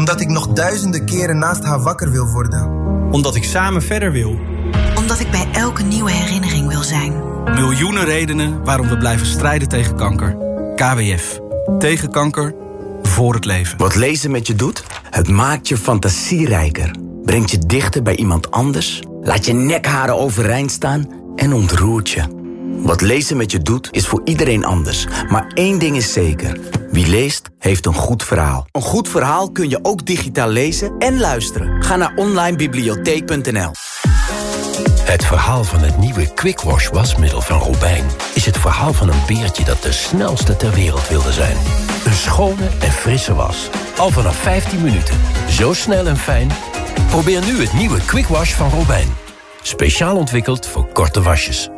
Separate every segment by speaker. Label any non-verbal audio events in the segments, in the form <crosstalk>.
Speaker 1: Omdat ik nog duizenden keren naast haar wakker wil worden.
Speaker 2: Omdat ik samen verder wil.
Speaker 3: Omdat ik bij elke nieuwe herinnering wil zijn.
Speaker 2: Miljoenen redenen waarom we blijven strijden tegen kanker. KWF. Tegen kanker. Voor het leven.
Speaker 4: Wat lezen met je doet? Het maakt je fantasierijker. Brengt je dichter bij iemand anders. Laat je nekharen overeind staan. En ontroert je. Wat lezen met je doet, is voor iedereen anders. Maar één ding is zeker. Wie leest, heeft een goed verhaal. Een goed verhaal kun je ook digitaal lezen en luisteren. Ga naar onlinebibliotheek.nl
Speaker 5: Het verhaal van het nieuwe Quick Wash wasmiddel van Robijn... is het verhaal van een beertje dat de snelste ter wereld wilde zijn. Een schone en frisse was. Al vanaf 15 minuten. Zo snel en fijn. Probeer nu het nieuwe Quick Wash van Robijn. Speciaal ontwikkeld voor korte wasjes.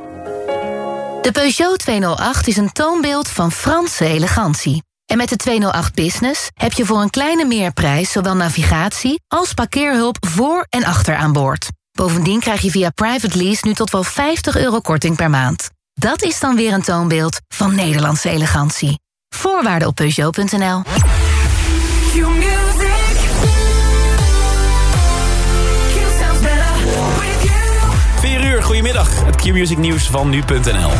Speaker 6: De Peugeot 208 is een toonbeeld van Franse elegantie. En met de 208 Business heb je voor een kleine meerprijs... zowel navigatie als parkeerhulp voor en achter aan boord. Bovendien krijg je via private lease nu tot wel 50 euro korting per maand. Dat is dan weer een toonbeeld van Nederlandse elegantie. Voorwaarden op Peugeot.nl.
Speaker 7: goedemiddag. Het Q-Music nieuws van nu.nl.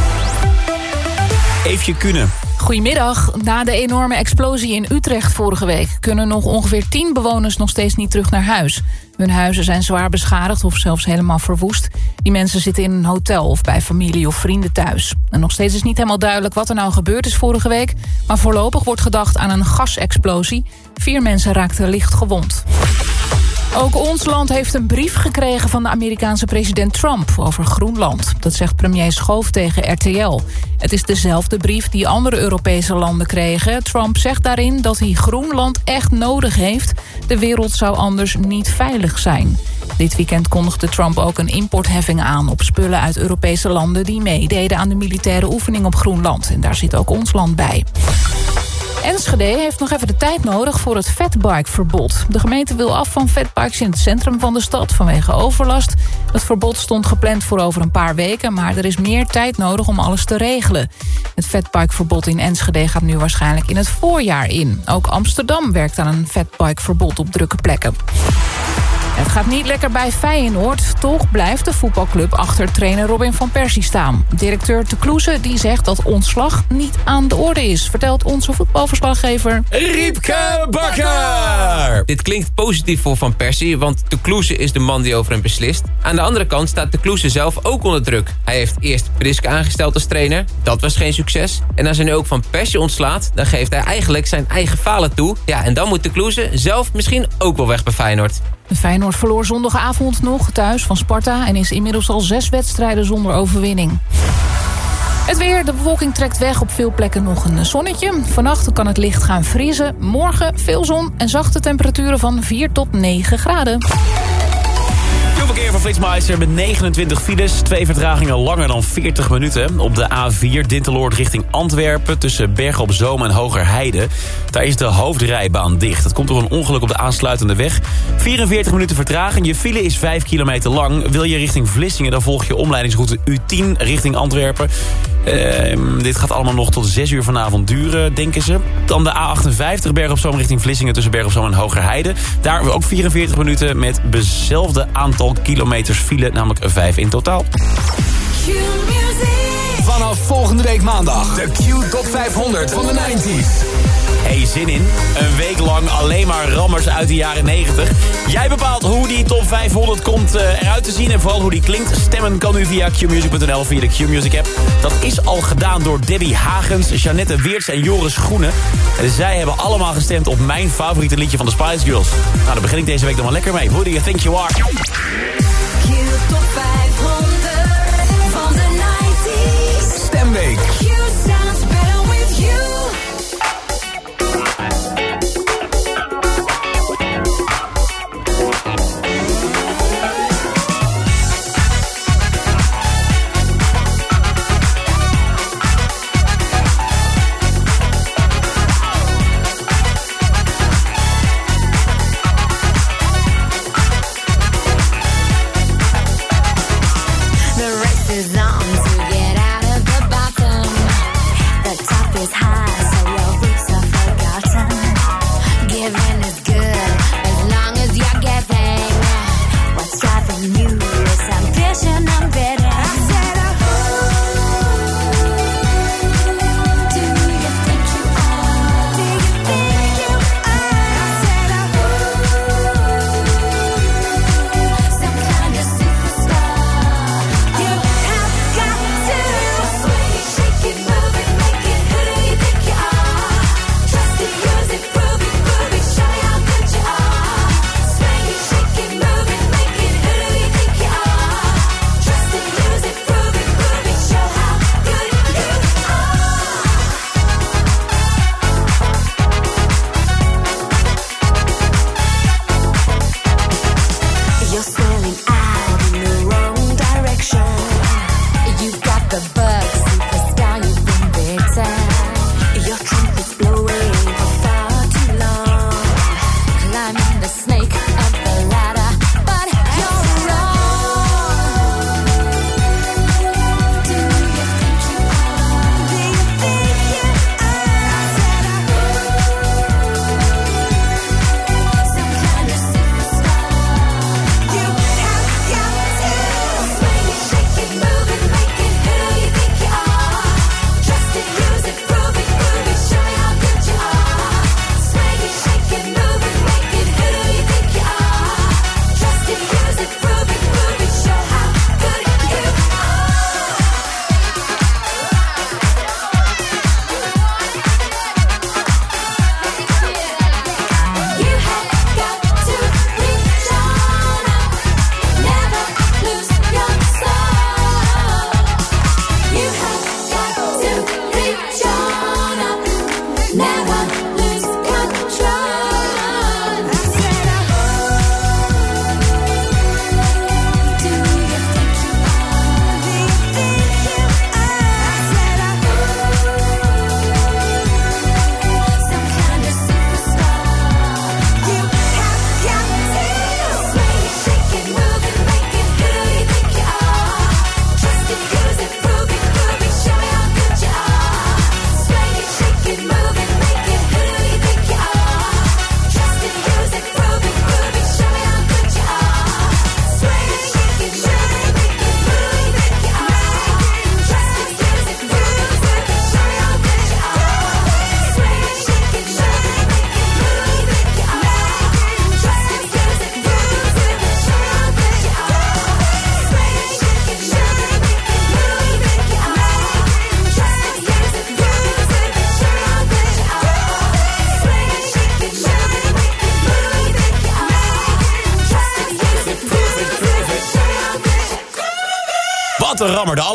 Speaker 7: Eefje Kunen.
Speaker 8: Goedemiddag. Na de enorme explosie in Utrecht vorige week... kunnen nog ongeveer 10 bewoners nog steeds niet terug naar huis. Hun huizen zijn zwaar beschadigd of zelfs helemaal verwoest. Die mensen zitten in een hotel of bij familie of vrienden thuis. En nog steeds is niet helemaal duidelijk wat er nou gebeurd is vorige week... maar voorlopig wordt gedacht aan een gasexplosie. Vier mensen raakten licht gewond. Ook ons land heeft een brief gekregen van de Amerikaanse president Trump over Groenland. Dat zegt premier Schoof tegen RTL. Het is dezelfde brief die andere Europese landen kregen. Trump zegt daarin dat hij Groenland echt nodig heeft. De wereld zou anders niet veilig zijn. Dit weekend kondigde Trump ook een importheffing aan op spullen uit Europese landen die meededen aan de militaire oefening op Groenland. En daar zit ook ons land bij. Enschede heeft nog even de tijd nodig voor het fatbikeverbod. De gemeente wil af van fatbikes in het centrum van de stad vanwege overlast. Het verbod stond gepland voor over een paar weken... maar er is meer tijd nodig om alles te regelen. Het fatbikeverbod in Enschede gaat nu waarschijnlijk in het voorjaar in. Ook Amsterdam werkt aan een fatbikeverbod op drukke plekken. Het gaat niet lekker bij Feyenoord. Toch blijft de voetbalclub achter trainer Robin van Persie staan. Directeur Te Kloeze die zegt dat ontslag niet aan de orde is. Vertelt onze voetbalverslaggever...
Speaker 9: Riepke Bakker! Dit klinkt positief voor Van Persie, want De Kloeze is de man die over hem beslist. Aan de andere kant staat De Kloeze zelf ook onder druk. Hij heeft eerst Priske aangesteld als trainer. Dat was geen succes. En als hij nu ook Van Persie ontslaat... dan geeft hij eigenlijk zijn eigen falen toe. Ja, en dan moet De Kloeze zelf misschien ook wel weg bij Feyenoord.
Speaker 8: Feyenoord verloor zondagavond nog thuis van Sparta... en is inmiddels al zes wedstrijden zonder overwinning. Het weer, de bewolking trekt weg. Op veel plekken nog een zonnetje. Vannacht kan het licht gaan vriezen. Morgen veel zon en zachte temperaturen van 4 tot 9 graden.
Speaker 7: Verkeer van Flitsmeister met 29 files. Twee vertragingen langer dan 40 minuten. Op de A4 Dinteloord richting Antwerpen... tussen Berg op Zoom en Hogerheide. Daar is de hoofdrijbaan dicht. Dat komt door een ongeluk op de aansluitende weg. 44 minuten vertraging. Je file is 5 kilometer lang. Wil je richting Vlissingen, dan volg je omleidingsroute U10 richting Antwerpen. Ehm, dit gaat allemaal nog tot 6 uur vanavond duren, denken ze. Dan de A58 Berg op Zoom richting Vlissingen... tussen Berg op Zoom en Hogerheide. Daar ook 44 minuten met hetzelfde aantal kilometers file, namelijk 5 in totaal.
Speaker 10: Vanaf volgende week maandag de Q Top 500 van de 90s.
Speaker 7: Hey, zin in? Een week lang alleen maar rammers uit de jaren 90. Jij bepaalt hoe die top 500 komt uh, eruit te zien en vooral hoe die klinkt. Stemmen kan nu via qmusic.nl, via de Qmusic app. Dat is al gedaan door Debbie Hagens, Janette Weerts en Joris Groene. En zij hebben allemaal gestemd op mijn favoriete liedje van de Spice Girls. Nou, daar begin ik deze week dan maar lekker mee. Who do you think you are?
Speaker 11: Q top 500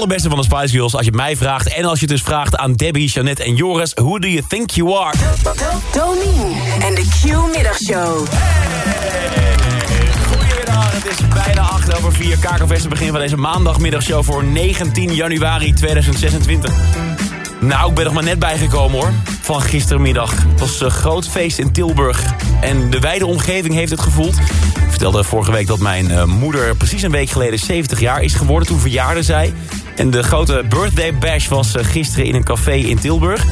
Speaker 7: allerbeste van de Spice Girls... als je mij vraagt en als je het dus vraagt aan Debbie, Jeannette en Joris... Who do you think you are?
Speaker 11: Domien en de Q-middagshow.
Speaker 7: Goedemiddag, het is bijna 8 over 4. Kakelvesten begin van deze maandagmiddagshow voor 19 januari 2026. Nou, ik ben er maar net bijgekomen hoor. Van gistermiddag. Het was een groot feest in Tilburg. En de wijde omgeving heeft het gevoeld. Ik vertelde vorige week dat mijn eh, moeder precies een week geleden 70 jaar is geworden. Toen verjaarde zij. En de grote birthday bash was eh, gisteren in een café in Tilburg.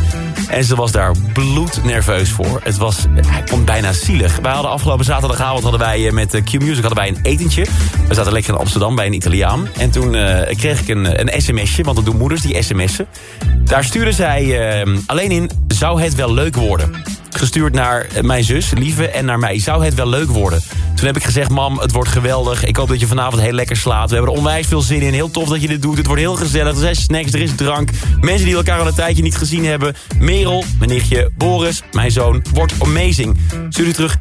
Speaker 7: En ze was daar bloednerveus voor. Het was, hij vond bijna zielig. Wij hadden afgelopen zaterdagavond hadden wij eh, met eh, Q-Music hadden wij een etentje. We zaten lekker in Amsterdam bij een Italiaan. En toen kreeg ik een, een sms'je, want dat doen moeders, die sms'en. Daar stuurde zij alleen in, zou het wel leuk worden? Gestuurd naar mijn zus, Lieve, en naar mij. Zou het wel leuk worden? Toen heb ik gezegd, mam, het wordt geweldig. Ik hoop dat je vanavond heel lekker slaat. We hebben er onwijs veel zin in. Heel tof dat je dit doet. Het wordt heel gezellig. Er zijn snacks, er is drank. Mensen die elkaar al een tijdje niet gezien hebben. Merel, mijn nichtje, Boris, mijn zoon. Wordt amazing. Stuur je terug.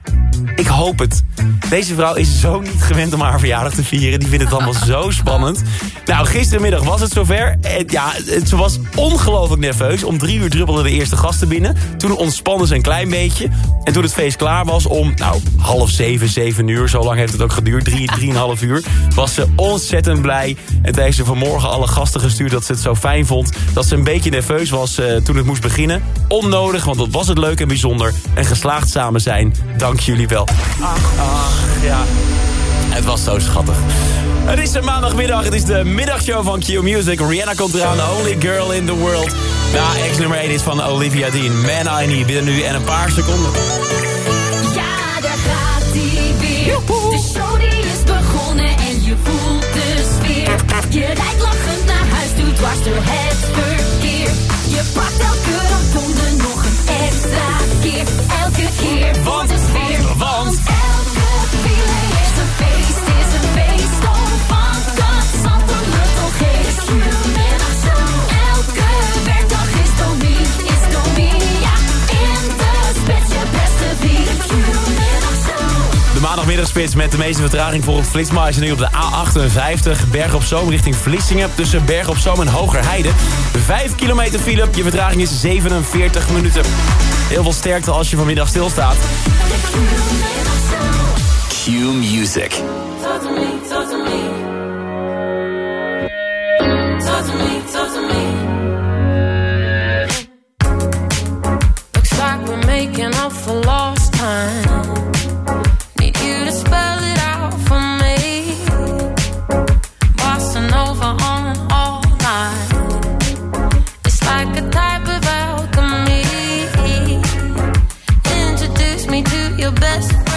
Speaker 7: Ik hoop het. Deze vrouw is zo niet gewend om haar verjaardag te vieren. Die vindt het allemaal zo spannend. Nou, gistermiddag was het zover. Ja, ze was ongelooflijk nerveus. Om drie uur druppelden de eerste gasten binnen. Toen ontspannen ze een klein beetje. En toen het feest klaar was om, nou, half zeven, zeven uur. Zo lang heeft het ook geduurd. Drie, <laughs> drieënhalf uur. Was ze ontzettend blij. En toen heeft ze vanmorgen alle gasten gestuurd dat ze het zo fijn vond. Dat ze een beetje nerveus was eh, toen het moest beginnen. Onnodig, want dat was het leuk en bijzonder. En geslaagd samen zijn. Dank jullie wel. Ach, ach, ja. Het was zo schattig. Het is een maandagmiddag, het is de middagshow van Q Music. Rihanna komt eraan, the only girl in the world. Ja, ex nummer 1 is van Olivia Dean. Man I Need, binnen nu en een paar seconden.
Speaker 11: Ja, daar gaat hij weer. De show die is begonnen en je voelt de sfeer. Je rijdt lachend naar huis, doet dwars door het verkeer. Je pakt elke rotonde nog een
Speaker 7: maandagmiddagspits met de meeste vertraging voor het Flitsmars. nu op de A58, Berg op Zoom richting Vlissingen. Tussen Berg op Zoom en Hogerheide. 5 kilometer file, je vertraging is 47 minuten. Heel veel sterkte als je vanmiddag stilstaat.
Speaker 10: Q Music.
Speaker 11: Talk to me, talk to me. Talk to me, talk to me.
Speaker 12: Looks like we're making up for lost time. Best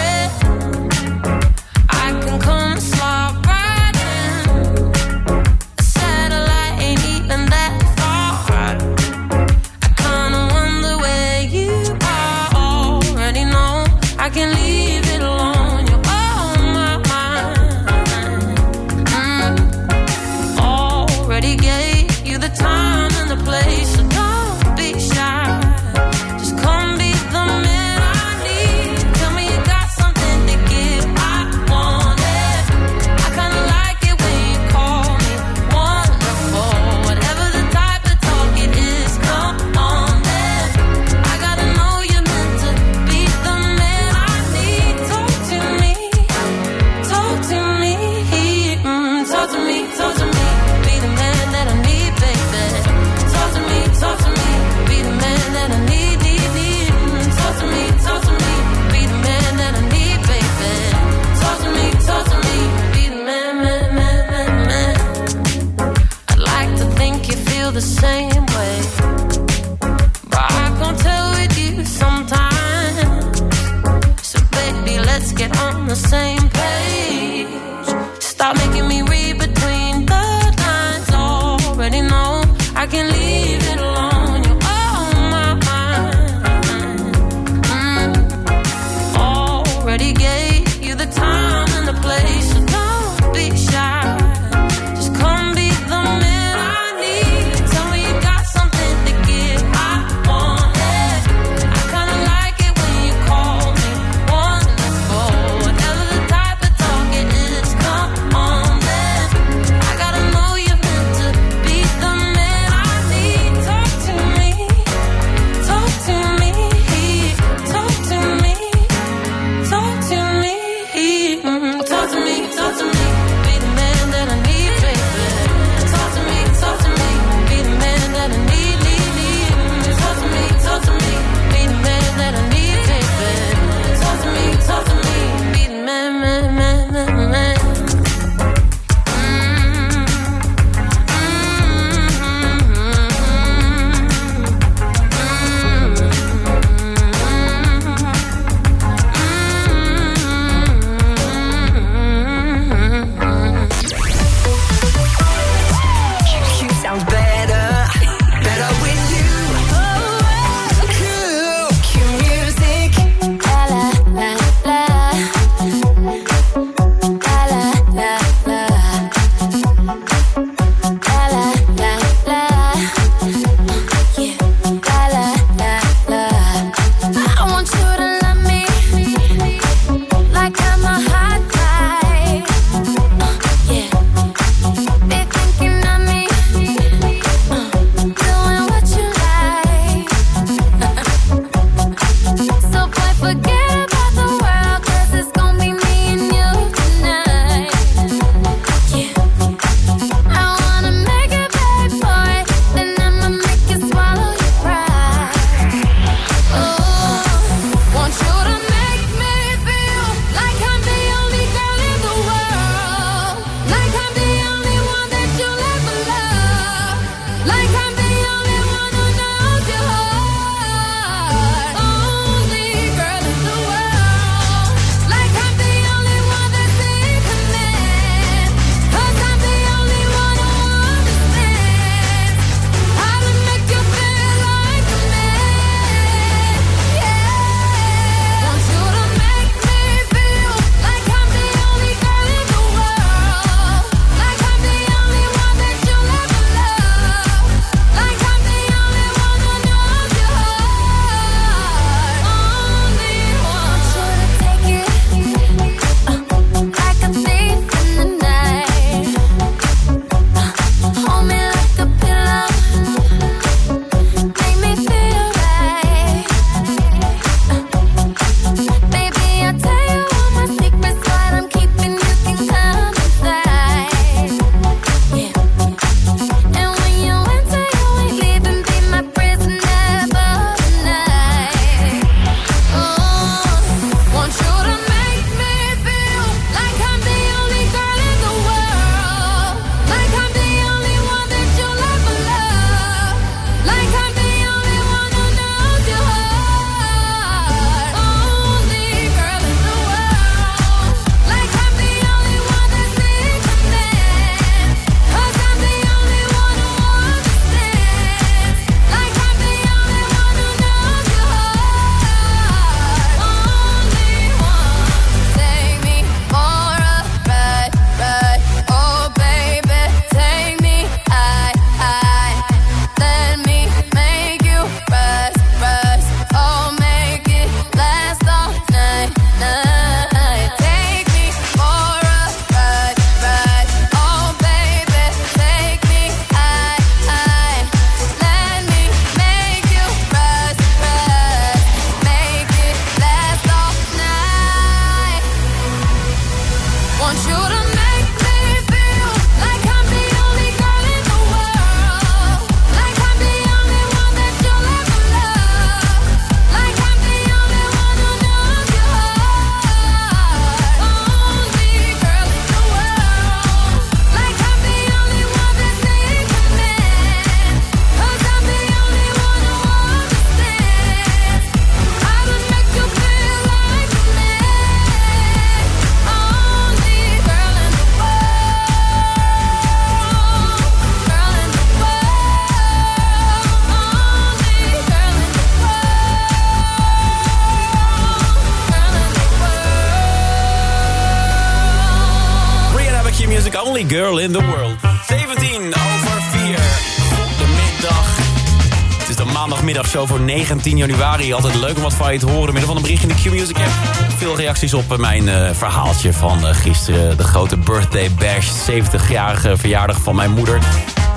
Speaker 7: januari. Altijd leuk om wat van je te horen. Midden van een bericht in de Q-Music app. Veel reacties op eh, mijn eh, verhaaltje van eh, gisteren. De grote birthday bash. 70-jarige verjaardag van mijn moeder.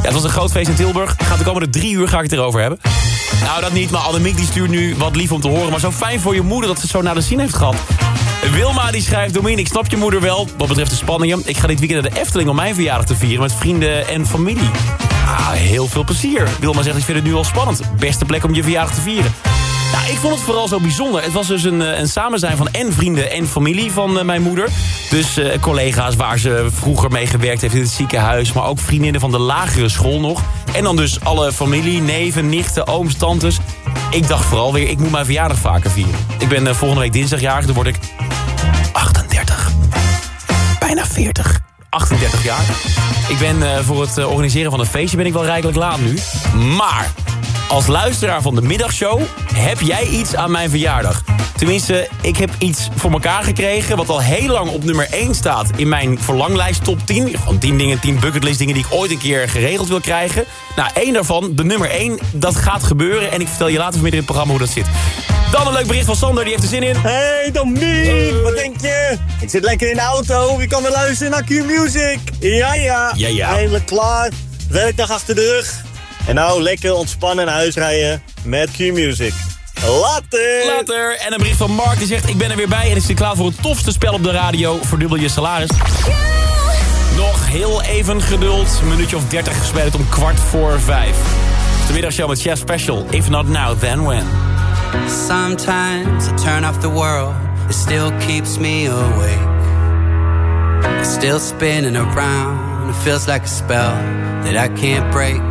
Speaker 7: Het was een groot feest in Tilburg. Gaat de komende drie uur ga ik het erover hebben. Nou, dat niet, maar Annemiek die stuurt nu wat lief om te horen. Maar zo fijn voor je moeder dat ze het zo naar de zin heeft gehad. Wilma die schrijft, Dominique, ik snap je moeder wel. Wat betreft de spanningen. Ik ga dit weekend naar de Efteling om mijn verjaardag te vieren... met vrienden en familie. Ah, heel veel plezier. Wilma zegt, ik vind het nu al spannend. Beste plek om je verjaardag te vieren. Ik vond het vooral zo bijzonder. Het was dus een, eh, een samenzijn van en vrienden en familie van eh, mijn moeder. Dus eh, collega's waar ze vroeger mee gewerkt heeft in het ziekenhuis... maar ook vriendinnen van de lagere school nog. En dan dus alle familie, neven, nichten, ooms, tantes. Ik dacht vooral weer, ik moet mijn verjaardag vaker vieren. Ik ben volgende week dinsdag jarig, dan word ik 38. Bijna 40. 38 jaar. Ik ben voor het organiseren van een feestje ben ik wel rijkelijk laat nu. Maar als luisteraar van de middagshow heb jij iets aan mijn verjaardag. Tenminste, ik heb iets voor elkaar gekregen... wat al heel lang op nummer 1 staat in mijn verlanglijst top 10. Gewoon 10 dingen, 10 bucketlist dingen die ik ooit een keer geregeld wil krijgen. Nou, één daarvan, de nummer 1, dat gaat gebeuren. En ik vertel je later vanmiddag in het programma hoe dat zit. Dan een leuk bericht van Sander, die heeft er zin in.
Speaker 13: Hey Dominique, wat denk je? Ik zit lekker in de auto, je kan weer luisteren naar Q-Music. Ja, ja,
Speaker 7: Ja, ja.
Speaker 13: eindelijk klaar. Werkdag achter de rug. En nou lekker ontspannen naar huis rijden met Q-Music. Later!
Speaker 7: Later. En een bericht van Mark die zegt... ik ben er weer bij en ik zit klaar voor het tofste spel op de radio. Verdubbel je salaris. Nog heel even geduld. Een minuutje of 30 gespeeld om kwart voor vijf. De middagshow met Chef Special. If not now, then when.
Speaker 14: Sometimes I turn off the world, it still keeps me awake. It's still spinning around, it feels like a spell that I can't break.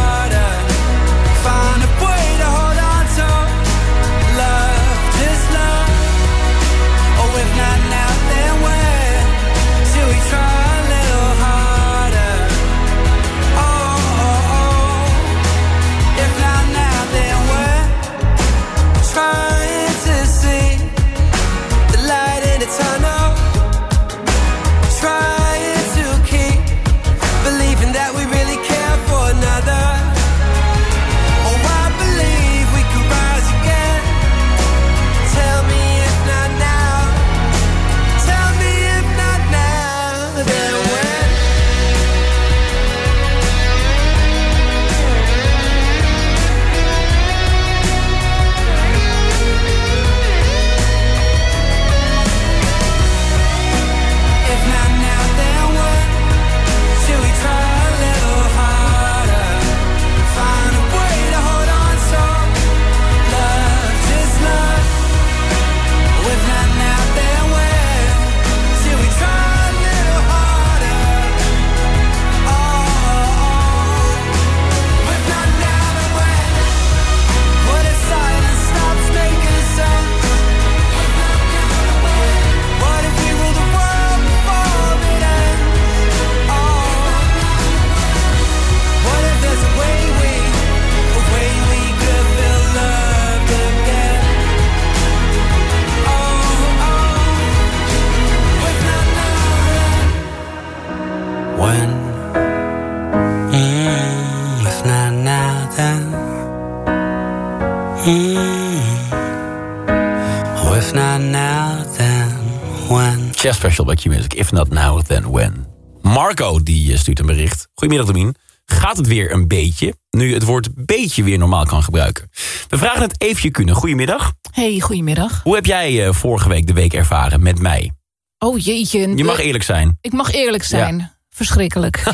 Speaker 7: Special bij Q-Music. If not now, then when. Marco die eh, stuurt een bericht. Goedemiddag Domien. Gaat het weer een beetje? Nu het woord beetje weer normaal kan gebruiken. We vragen het Eefje Kunnen. Goedemiddag.
Speaker 8: Hey, goedemiddag.
Speaker 7: Hoe heb jij eh, vorige week de week ervaren met mij?
Speaker 8: Oh jeetje.
Speaker 7: Je mag eerlijk zijn.
Speaker 8: Ik mag eerlijk zijn. Verschrikkelijk. <laughs>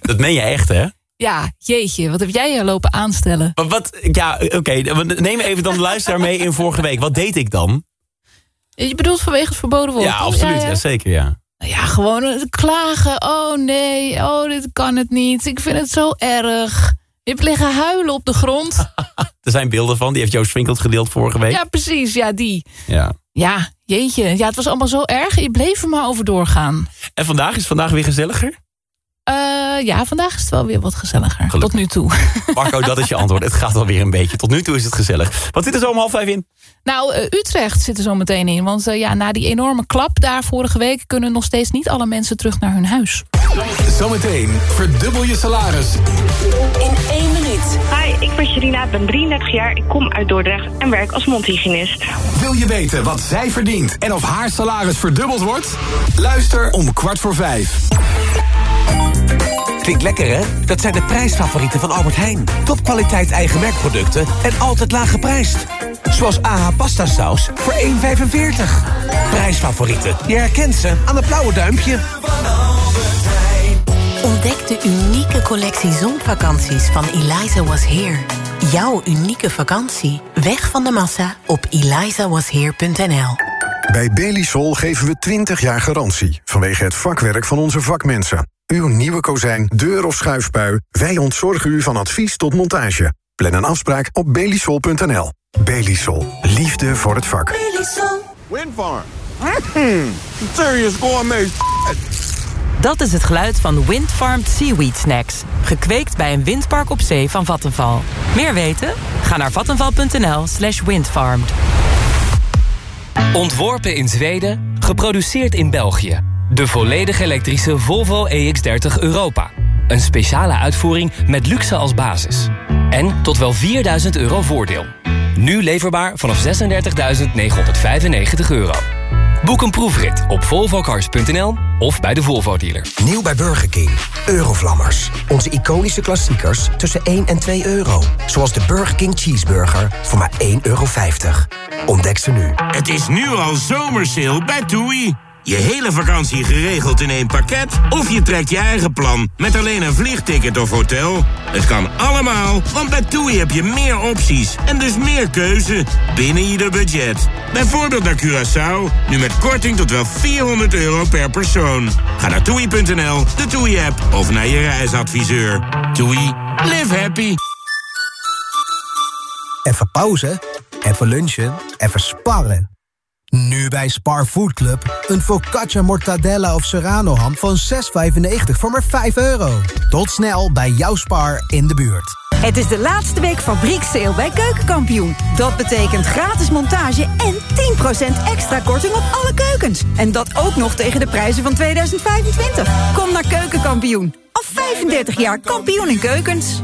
Speaker 7: Dat meen je echt, hè?
Speaker 8: ja, jeetje. Wat heb jij hier lopen aanstellen?
Speaker 7: Maar wat, ja, oké. Neem even dan de luisteraar mee in vorige week. Wat deed ik dan?
Speaker 8: Je bedoelt vanwege het verboden woord?
Speaker 7: Ja, absoluut.
Speaker 8: Ja,
Speaker 7: Ja,
Speaker 8: ja.
Speaker 7: zeker, ja.
Speaker 8: Ja, gewoon klagen. Oh nee, oh dit kan het niet. Ik vind het zo erg. Je hebt liggen huilen op de grond. <laughs>
Speaker 7: Er zijn beelden van. Die heeft Joost Winkelt gedeeld vorige week.
Speaker 8: Ja, precies. Ja, die.
Speaker 7: Ja.
Speaker 8: Ja, jeetje. Ja, het was allemaal zo erg. Je bleef er maar over doorgaan.
Speaker 7: En vandaag is vandaag weer gezelliger?
Speaker 8: Eh, ja, vandaag is het wel weer wat gezelliger. Tot nu toe. <laughs>
Speaker 7: Marco, dat is je antwoord. Het gaat alweer een beetje. Tot nu toe is het gezellig. Wat zit er zo om half vijf in?
Speaker 8: Nou, eh, Utrecht zit er zo meteen in. Want eh, ja, na die enorme klap daar vorige week... kunnen nog steeds niet alle mensen terug naar hun huis.
Speaker 10: Zometeen verdubbel je salaris.
Speaker 15: In één minuut. Hi, ik ben Sherina, ben 33 jaar, ik kom uit Dordrecht en werk als mondhygiënist.
Speaker 10: Wil je weten wat zij verdient en of haar salaris verdubbeld wordt? Luister om kwart voor vijf.
Speaker 5: Klinkt lekker, hè? Dat zijn de prijsfavorieten van Albert Heijn. Topkwaliteit eigen merkproducten en altijd laag geprijsd. Zoals AH pasta saus voor 1,45. Prijsfavorieten. Je herkent ze aan het blauwe duimpje.
Speaker 16: Ontdek de unieke collectie zonvakanties van Eliza Was Here. Jouw unieke vakantie. Weg van de massa op elizawasheer.nl
Speaker 11: Bij Belisol geven we 20 jaar garantie vanwege het vakwerk van onze vakmensen. Uw nieuwe kozijn, deur of schuifpui, wij ontzorgen u van advies tot montage. Plan een afspraak op belisol.nl. Belisol, liefde voor het vak.
Speaker 17: Windfarm. Mm, serious gourmet.
Speaker 18: Dat is het geluid van Windfarmed Seaweed Snacks. Gekweekt bij een windpark op zee van Vattenval. Meer weten? Ga naar vattenval.nl slash windfarmed.
Speaker 19: Ontworpen in Zweden, geproduceerd in België. De volledig elektrische Volvo EX30 Europa. Een speciale uitvoering met luxe als basis. En tot wel 4000 euro voordeel. Nu leverbaar vanaf 36.995 euro. Boek een proefrit op volvocars.nl of bij de Volvo dealer.
Speaker 20: Nieuw bij Burger King. Eurovlammers. Onze iconische klassiekers tussen 1 en 2 euro. Zoals de Burger King Cheeseburger voor maar 1,50 euro. Ontdek ze nu.
Speaker 21: Het is nu al zomersale bij TUI. Je hele vakantie geregeld in één pakket? Of je trekt je eigen plan met alleen een vliegticket of hotel? Het kan allemaal, want bij TUI heb je meer opties en dus meer keuze binnen ieder budget. Bijvoorbeeld naar Curaçao, nu met korting tot wel 400 euro per persoon. Ga naar toei.nl, de TUI-app of naar je reisadviseur. TUI, live happy.
Speaker 22: Even pauze, even lunchen, even sparren. Nu bij Spar Food Club. Een focaccia mortadella of serrano ham van 6,95 voor maar 5 euro. Tot snel bij jouw Spar in de buurt.
Speaker 23: Het is de laatste week fabrieksteel bij Keukenkampioen. Dat betekent gratis montage en 10% extra korting op alle keukens. En dat ook nog tegen de prijzen van 2025. Kom naar Keukenkampioen. Al 35 jaar kampioen in keukens.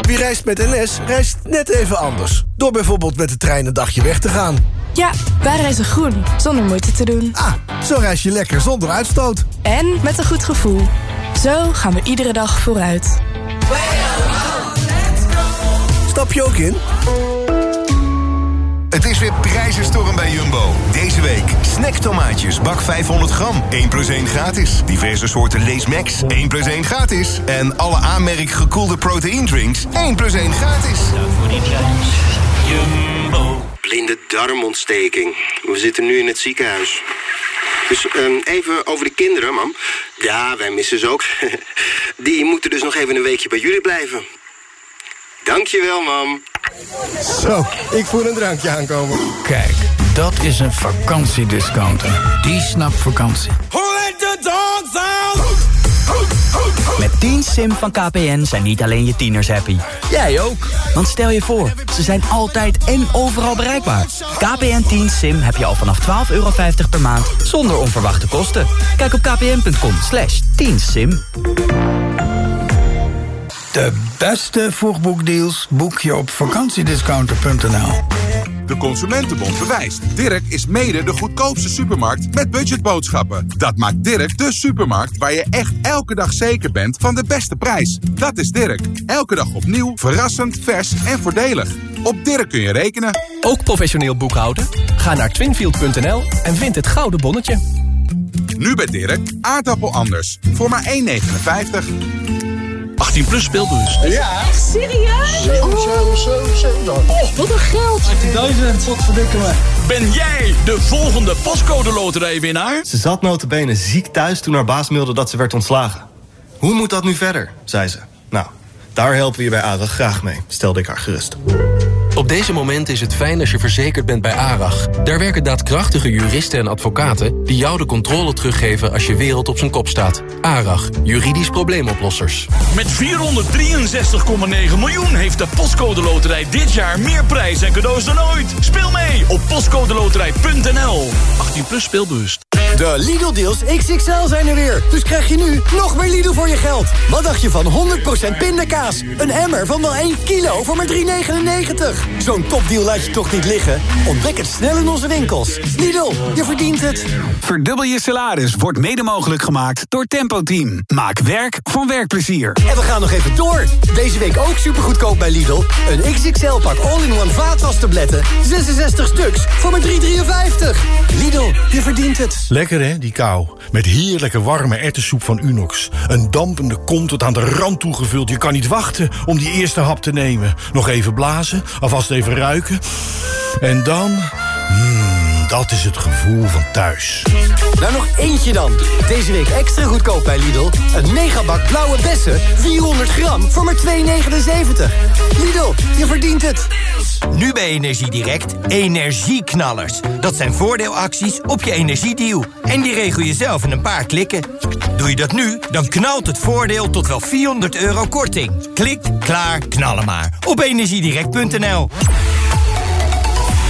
Speaker 24: Wie reist met NS, reist net even anders. Door bijvoorbeeld met de trein een dagje weg te gaan.
Speaker 25: Ja, wij reizen groen, zonder moeite te doen.
Speaker 24: Ah, zo reis je lekker zonder uitstoot.
Speaker 25: En met een goed gevoel. Zo gaan we iedere dag vooruit.
Speaker 24: Stap je ook in?
Speaker 26: Het is weer prijzenstorm bij Jumbo. Deze week snacktomaatjes, bak 500 gram, 1 plus 1 gratis. Diverse soorten Lees Max, 1 plus 1 gratis. En alle aanmerk gekoelde proteïndrinks, 1 plus 1 gratis.
Speaker 27: voor die prijs. Jumbo. Blinde darmontsteking. We zitten nu in het ziekenhuis. Dus ehm, even over de kinderen, mam. Ja, wij missen ze ook. <laughs> Die moeten dus nog even een weekje bij jullie blijven. Dankjewel, mam.
Speaker 24: Zo, ik voel een drankje aankomen.
Speaker 28: Kijk, dat is een vakantiediscounter. Die snapt vakantie.
Speaker 29: Met 10 Sim van KPN zijn niet alleen je tieners happy. Jij ook. Want stel je voor, ze zijn altijd en overal bereikbaar. KPN 10 Sim heb je al vanaf 12,50 euro per maand zonder onverwachte kosten. Kijk op kpn.com slash 10 sim
Speaker 28: De beste vroegboekdeals boek je op vakantiediscounter.nl.
Speaker 30: De Consumentenbond bewijst. Dirk is mede de goedkoopste supermarkt met budgetboodschappen. Dat maakt Dirk de supermarkt waar je echt elke dag zeker bent van de beste prijs. Dat is Dirk. Elke dag opnieuw, verrassend, vers en voordelig. Op Dirk kun je rekenen.
Speaker 31: Ook professioneel boekhouden? Ga naar twinfield.nl en vind het gouden bonnetje.
Speaker 30: Nu bij Dirk, aardappel anders. Voor maar 1,59.
Speaker 32: 18 plus speelbus.
Speaker 33: Ja. Echt serieus? 7, 7, 7, 7. Oh, wat een geld.
Speaker 32: 18.000, wat verdikken me. Ben jij de volgende pascode loterijwinnaar?
Speaker 34: Ze zat notabene ziek thuis toen haar baas mailde dat ze werd ontslagen. Hoe moet dat nu verder, zei ze. Nou, daar helpen we je bij ARAG graag mee, stelde ik haar gerust.
Speaker 35: Op deze moment is het fijn als je verzekerd bent bij ARAG. Daar werken daadkrachtige juristen en advocaten... die jou de controle teruggeven als je wereld op zijn kop staat. ARAG, juridisch probleemoplossers.
Speaker 32: Met 463,9 miljoen heeft de Postcode Loterij dit jaar... meer prijs en cadeaus dan ooit. Speel mee op postcodeloterij.nl. 18 plus speelbewust.
Speaker 36: De Lidl-deals XXL zijn er weer. Dus krijg je nu nog meer Lidl voor je geld. Wat dacht je van 100% pindakaas? Een emmer van wel 1 kilo voor maar 3,99. Zo'n topdeal laat je toch niet liggen? Ontdek het snel in onze winkels. Lidl, je verdient het.
Speaker 10: Verdubbel je salaris wordt mede mogelijk gemaakt door Tempo Team. Maak werk van werkplezier.
Speaker 36: En we gaan nog even door. Deze week ook supergoedkoop bij Lidl. Een XXL-pak all-in-one vaatwastabletten. 66 stuks voor maar 3,53. Lidl, je verdient het.
Speaker 37: Lekker hè, die kou. Met heerlijke warme ertessoep van Unox. Een dampende kom tot aan de rand toegevuld. Je kan niet wachten om die eerste hap te nemen. Nog even blazen, alvast even ruiken. En dan... Mmm, dat is het gevoel van thuis.
Speaker 36: Nou, nog eentje dan. Deze week extra goedkoop bij Lidl. Een megabak blauwe bessen, 400 gram, voor maar 2,79. Lidl, je verdient het.
Speaker 38: Nu bij Energiedirect, energieknallers. Dat zijn voordeelacties op je energiedeal. En die regel je zelf in een paar klikken. Doe je dat nu, dan knalt het voordeel tot wel 400 euro korting. Klik, klaar, knallen maar. Op energiedirect.nl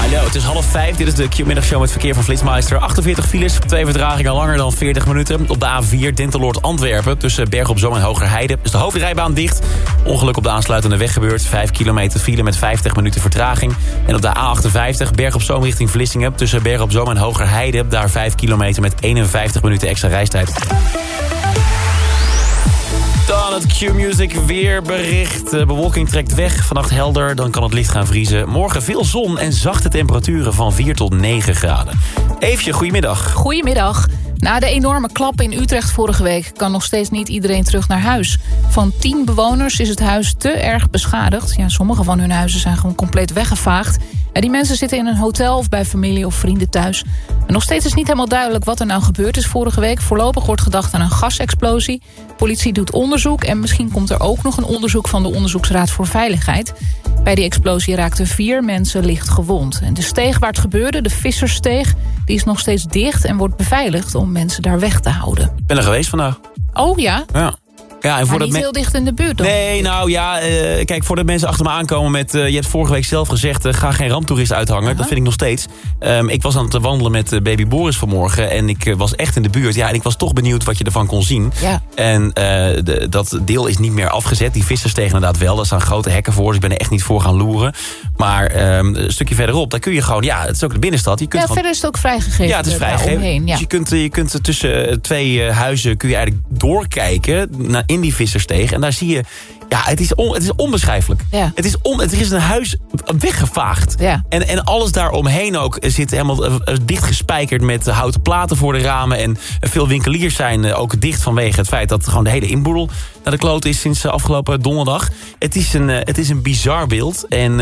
Speaker 7: Hallo, het is half vijf. Dit is de Q-middagshow met verkeer van Flitsmeister. 48 files, twee vertragingen langer dan 40 minuten. Op de A4 Dinteloord Antwerpen tussen Berg op Zoom en Hogerheide... is de hoofdrijbaan dicht. Ongeluk op de aansluitende weg gebeurd. 5 kilometer file met 50 minuten vertraging. En op de A58 Berg op Zoom richting Vlissingen... tussen Berg op Zoom en Hogerheide... daar 5 kilometer met 51 minuten extra reistijd. Dan het Q-Music weerbericht. De bewolking trekt weg. Vannacht helder, dan kan het licht gaan vriezen. Morgen veel zon en zachte temperaturen van 4 tot 9 graden. Eefje, goedemiddag.
Speaker 8: Goedemiddag. Na de enorme klap in Utrecht vorige week... kan nog steeds niet iedereen terug naar huis. Van 10 bewoners is het huis te erg beschadigd. Ja, sommige van hun huizen zijn gewoon compleet weggevaagd. En die mensen zitten in een hotel of bij familie of vrienden thuis. En nog steeds is niet helemaal duidelijk wat er nou gebeurd is vorige week. Voorlopig wordt gedacht aan een gasexplosie. Politie doet onderzoek en misschien komt er ook nog een onderzoek... van de Onderzoeksraad voor Veiligheid. Bij die explosie raakten vier mensen licht gewond. En de steeg waar het gebeurde, de Visserssteeg... die is nog steeds dicht en wordt beveiligd om mensen daar weg te houden.
Speaker 7: Ik ben er geweest vandaag.
Speaker 8: Oh ja?
Speaker 7: Ja. Ja, en
Speaker 8: Maar
Speaker 7: voordat
Speaker 8: niet heel dicht in de buurt dan?
Speaker 7: Nee, nou ja, eh, kijk, voordat mensen achter me aankomen met... eh, je hebt vorige week zelf gezegd, eh, ga geen ramptoerist uithangen. Dat vind ik nog steeds. Ehm, ik was aan het wandelen met baby Boris vanmorgen... en ik was echt in de buurt. Ja, en ik was toch benieuwd wat je ervan kon zien.
Speaker 8: Ja.
Speaker 7: En de- dat deel is niet meer afgezet. Die vissers tegen inderdaad wel. Daar staan grote hekken voor, dus ik ben er echt niet voor gaan loeren. Maar ehm, een stukje verderop, daar kun je gewoon... Ja, het is ook de binnenstad. Je kunt
Speaker 8: Ja,
Speaker 7: gewoon
Speaker 8: verder is het ook vrijgegeven.
Speaker 7: ja, het is vrijgegeven.
Speaker 8: Ja.
Speaker 7: Dus je kunt, je kunt tussen twee huizen kun je eigenlijk doorkijken naar, in die vissersteeg. En daar zie je, ja, het is, on, het is onbeschrijfelijk.
Speaker 8: Ja.
Speaker 7: Het is on, er is een huis weggevaagd.
Speaker 8: Ja.
Speaker 7: En, en alles daaromheen ook zit helemaal eh, eh, dichtgespijkerd met eh, houten platen voor de ramen. En veel winkeliers zijn eh, ook dicht vanwege het feit dat gewoon de hele inboedel naar de kloot is sinds afgelopen donderdag. Het is een, het is een bizar beeld. En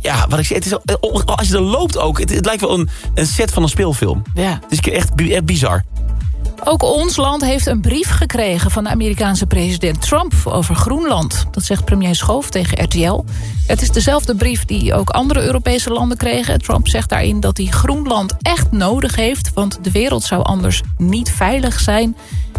Speaker 7: ja, wat ik zeg, het is, als je er loopt ook, het, het lijkt wel een, een set van een speelfilm.
Speaker 8: Ja.
Speaker 7: Het is echt, echt bizar.
Speaker 8: Ook ons land heeft een brief gekregen van de Amerikaanse president Trump over Groenland. Dat zegt premier Schoof tegen RTL. Het is dezelfde brief die ook andere Europese landen kregen. Trump zegt daarin dat hij Groenland echt nodig heeft... want de wereld zou anders niet veilig zijn.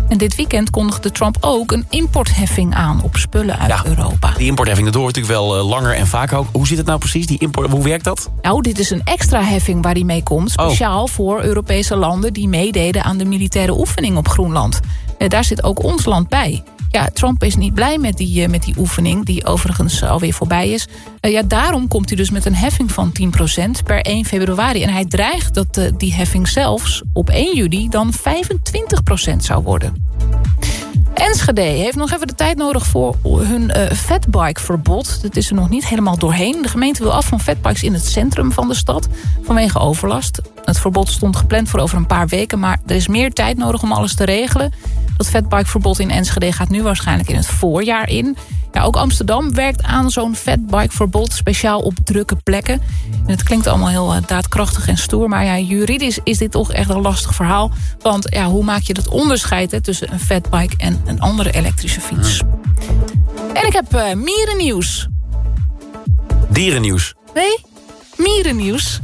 Speaker 8: En dit weekend kondigde Trump ook een importheffing aan op spullen uit Europa.
Speaker 7: Die importheffing, dat hoort natuurlijk wel eh, langer en vaak ook. Hoe zit het nou precies? Die import, hoe werkt dat?
Speaker 8: Nou, dit is een extra heffing waar hij mee komt. Speciaal voor Europese landen die meededen aan de militaire oefening op Groenland. Eh, daar zit ook ons land bij. Ja, Trump is niet blij met die, eh, met die oefening, die overigens alweer voorbij is. Ja, daarom komt hij dus met een heffing van 10% per 1 februari. En hij dreigt dat die heffing zelfs op 1 juli dan 25% zou worden. Enschede heeft nog even de tijd nodig voor hun uh, fatbike-verbod. Dat is er nog niet helemaal doorheen. De gemeente wil af van fatbikes in het centrum van de stad vanwege overlast. Het verbod stond gepland voor over een paar weken... maar er is meer tijd nodig om alles te regelen. Dat fatbike-verbod in Enschede gaat nu waarschijnlijk in het voorjaar in. Ja, ook Amsterdam werkt aan zo'n fatbike-verbod, speciaal op drukke plekken. En het klinkt allemaal heel uh, daadkrachtig en stoer... maar ja, juridisch is dit toch echt een lastig verhaal. Want ja, hoe maak je dat onderscheid hè, tussen een fatbike en een andere elektrische fiets? En ik heb uh, mierennieuws.
Speaker 7: Dierennieuws?
Speaker 8: Nee, mierennieuws.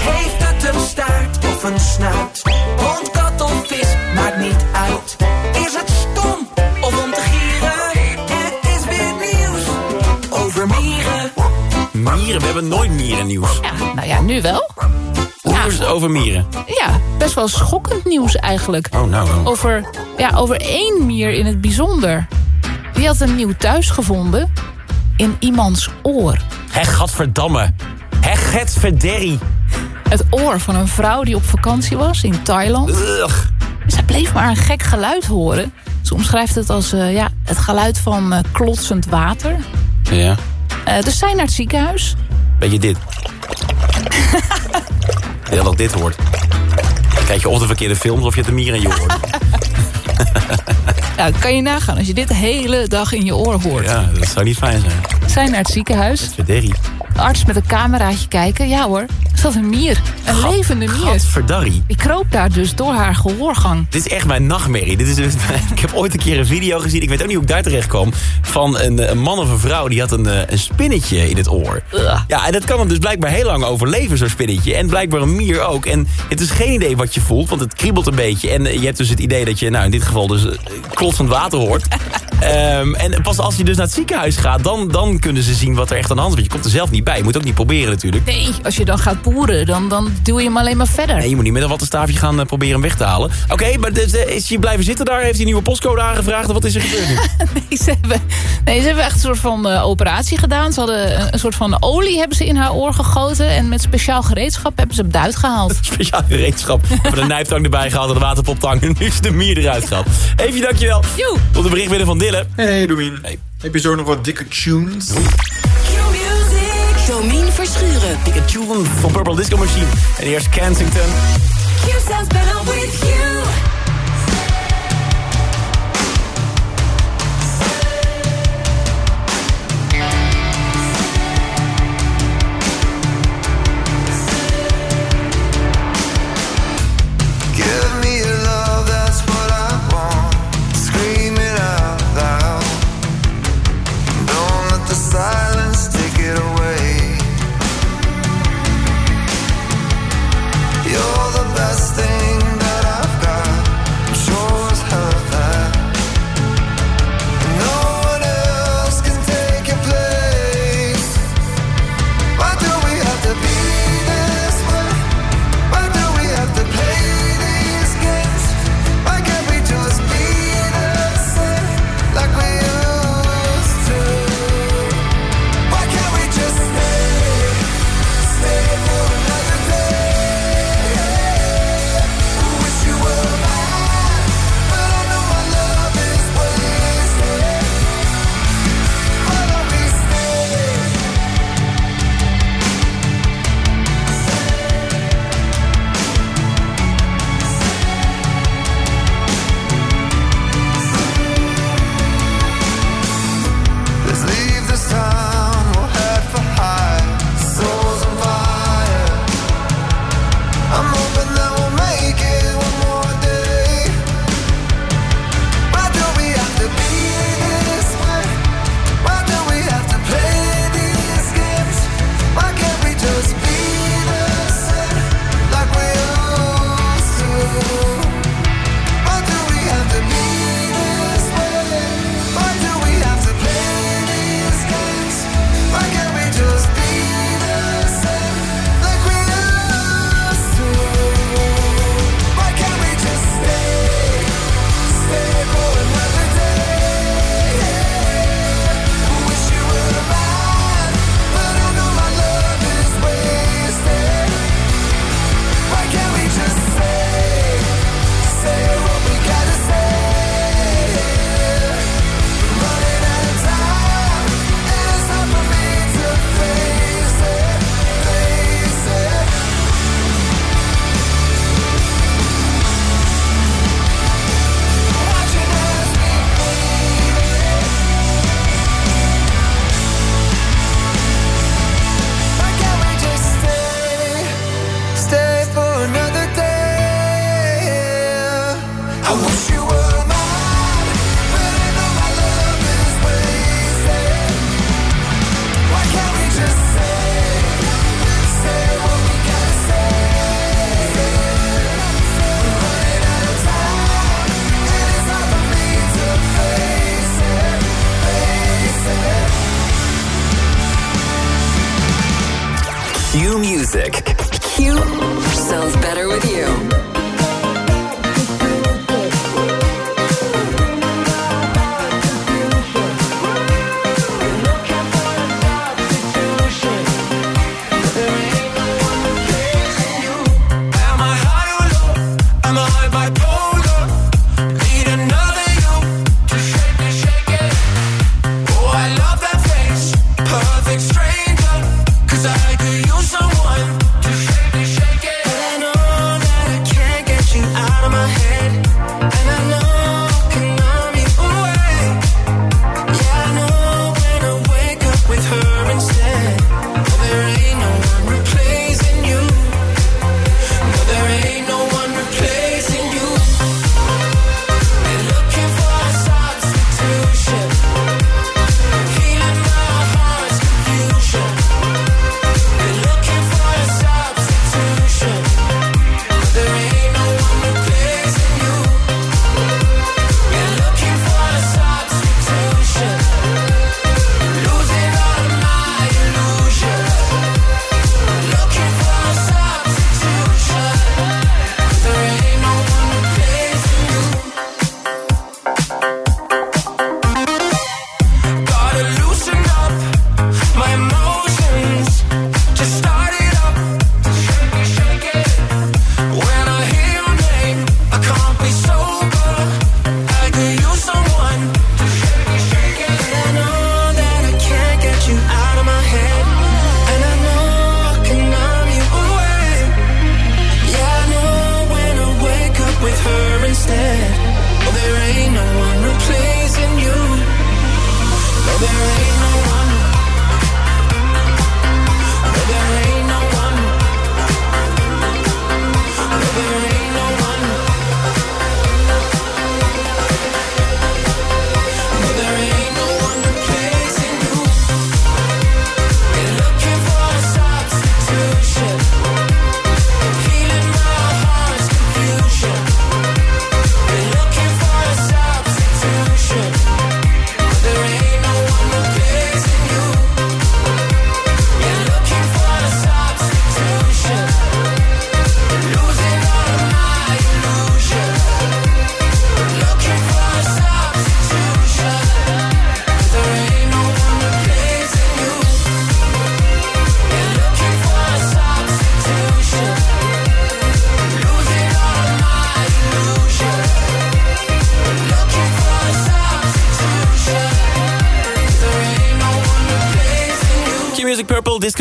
Speaker 39: Heeft het een staart of een snuit? Hond, kat of vis, maakt niet uit. Is het Mieren?
Speaker 7: We hebben nooit mierennieuws.
Speaker 8: Ja, nou ja, nu wel.
Speaker 7: Hoe is het over mieren?
Speaker 8: Ja, best wel schokkend nieuws eigenlijk.
Speaker 7: Oh, nou.
Speaker 8: Over, ja, over één mier in het bijzonder. Die had een nieuw thuis gevonden in iemands oor.
Speaker 7: Hé, gadverdamme. Hé, getverderrie.
Speaker 8: Het oor van een vrouw die op vakantie was in Thailand.
Speaker 7: Ugh.
Speaker 8: Zij bleef maar een gek geluid horen. Ze omschrijft het als uh, ja, het geluid van uh, klotsend water.
Speaker 7: Ja.
Speaker 8: Uh, dus zij naar het ziekenhuis.
Speaker 7: Beetje dit. <laughs> ja, dat dit hoort. Dan kijk je of de verkeerde films of je het de mier in je hoort. <laughs>
Speaker 8: Nou, kan je nagaan als je dit de hele dag in je oor hoort.
Speaker 7: Ja, dat zou niet fijn zijn.
Speaker 8: Zij naar het ziekenhuis.
Speaker 7: Verderrie.
Speaker 8: De arts met een cameraatje kijken. Ja hoor, is dat een mier. Een levende mier.
Speaker 7: Gadverdarrie.
Speaker 8: Die kroop daar dus door haar gehoorgang.
Speaker 7: Dit is echt mijn nachtmerrie. Dit is, dus- <laughs> ik heb ooit een keer een video gezien. Ik weet ook niet hoe ik daar terecht kwam. Van een, een man of een vrouw. Die had een, een spinnetje in het oor.
Speaker 8: Ugh.
Speaker 7: Ja, en dat kan hem dus blijkbaar heel lang overleven, zo'n spinnetje. En blijkbaar een mier ook. En het is geen idee wat je voelt. Want het kriebelt een beetje. En je hebt dus het idee dat je, nou in dit geval dus klotsend water hoort. <laughs> um, en pas als je dus naar het ziekenhuis gaat, dan, dan kunnen ze zien wat er echt aan de hand is. Want je komt er zelf niet bij. Je moet ook niet proberen natuurlijk.
Speaker 8: Nee, als je dan gaat boeren, dan, dan duw je hem alleen maar verder.
Speaker 7: Nee, je moet niet met een wattenstaafje gaan uh, proberen hem weg te halen. Oké, okay, maar dus, uh, is hij blijven zitten daar? Heeft hij een nieuwe postcode aangevraagd? Of wat is er gebeurd nu? <laughs>
Speaker 8: nee, ze hebben, nee, ze hebben echt een soort van uh, operatie gedaan. Ze hadden een, een, soort van olie hebben ze in haar oor gegoten. En met speciaal gereedschap hebben ze hem eruit gehaald. <laughs>
Speaker 7: speciaal gereedschap. hebben de nijptang erbij gehaald en de waterpoptang. En nu is de mier eruit gehaald. Even dankjewel.
Speaker 8: Joe.
Speaker 7: Tot een bericht binnen van Dylan.
Speaker 40: Hey Domien. Hey. Heb je zo nog wat dikke tunes?
Speaker 41: Domien Verschuren.
Speaker 7: Dikke tune van Purple Disco Machine. En eerst Kensington.
Speaker 41: Q sounds better with you.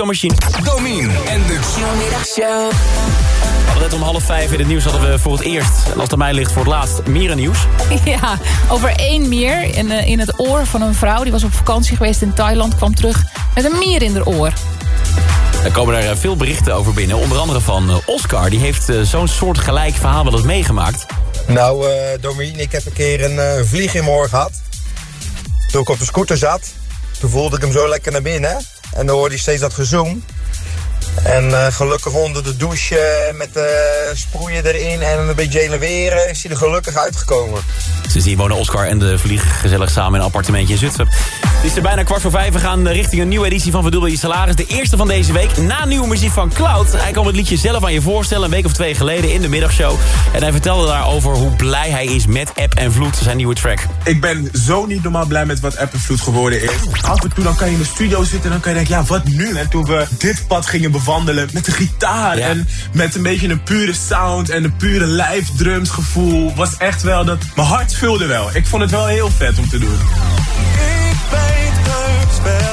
Speaker 7: Machine.
Speaker 10: Domien en de
Speaker 41: Q-middagshow.
Speaker 7: We hadden net om half vijf in het nieuws hadden we voor het eerst... en als het aan mij ligt voor het laatst, mierennieuws. <laughs>
Speaker 8: Ja, over één mier in, eh, in het oor van een vrouw. Die was op vakantie geweest in Thailand. Kwam terug met een mier in haar oor.
Speaker 7: Er komen er eh, veel berichten over binnen. Onder andere van eh, Oscar. Die heeft zo'n soort gelijk verhaal wel eens meegemaakt.
Speaker 42: Nou, eh Domien, ik heb een keer een eh, vlieg in mijn oor gehad. Toen ik op de scooter zat, toen voelde ik hem zo lekker naar binnen. En dan hoorde hij steeds dat gezoem. En eh, gelukkig onder de douche eh, met de sproeien erin en een beetje eleveren is hij er gelukkig uitgekomen.
Speaker 7: Sindsdien wonen Oscar en de vlieg gezellig samen in een appartementje in Zutphen. Het is er bijna kwart voor vijf. We gaan richting een nieuwe editie van Verdubbel je Salaris. De eerste van deze week. Na nieuwe muziek van Cloud. Hij kwam het liedje zelf aan je voorstellen. Een week of twee geleden in de middagshow. En hij vertelde daarover hoe blij hij is met App en Vloed. Zijn nieuwe track.
Speaker 43: Ik ben zo niet normaal blij met wat App en Vloed geworden is. Af en toe dan kan je in de studio zitten en dan kan je denken, ja, wat nu? En toen we dit pad gingen bewandelen met de gitaar en met een beetje een pure sound en een pure live drums gevoel, was echt wel dat mijn hart vulde wel. Ik vond het wel heel vet om te doen.
Speaker 39: Ik